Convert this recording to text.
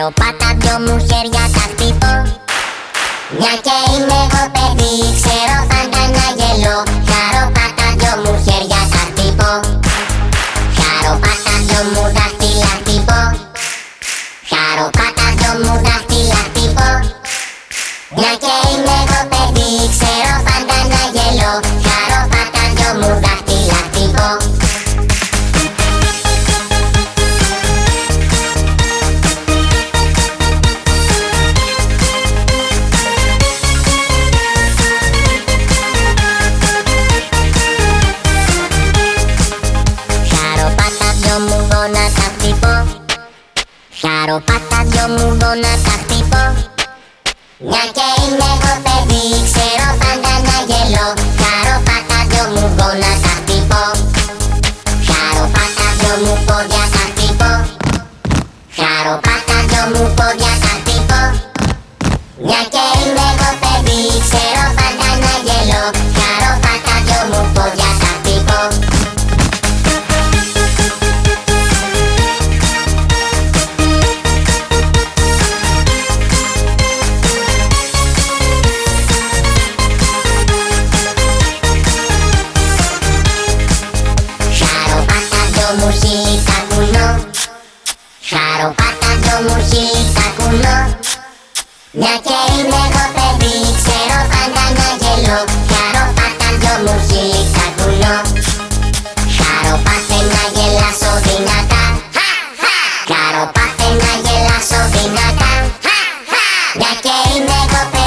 πάρω Πάτα δυο μου χέρια τα χτυπώ. Μια και είμαι εγώ παιδί Ξέρω θα κάνω γελό Χαρώ πάτα δυο μου χέρια τα χτυπώ. Χαρώ πάτα δυο μου δάχτυλα χτυπώ. Χαρώ πάτα δυο μου δάχτυλα χτυπώ. Μια και είμαι Χαροπάτα δυο μου γόνατα χτυπώ. Μια και είμαι εγώ παιδί Ξέρω πάντα να γελώ. Χαροπάτα δυο μου γόνατα χτυπώ. Χαροπάτα δυο μου πόδια θα χτυπώ. Χαροπάτα δυο μου πόδια μου χείς Χαροπάτα το μου χείς ακουνώ Μια και είναι εγώ παιδί ξέρω πάντα να γελώ. Χαροπάτα το μου χείς ακουνώ Χαροπάθε να γελάσω δυνατά. Χαροπάθε να γελάσω δυνατά. Μια και είναι εγώ παιδί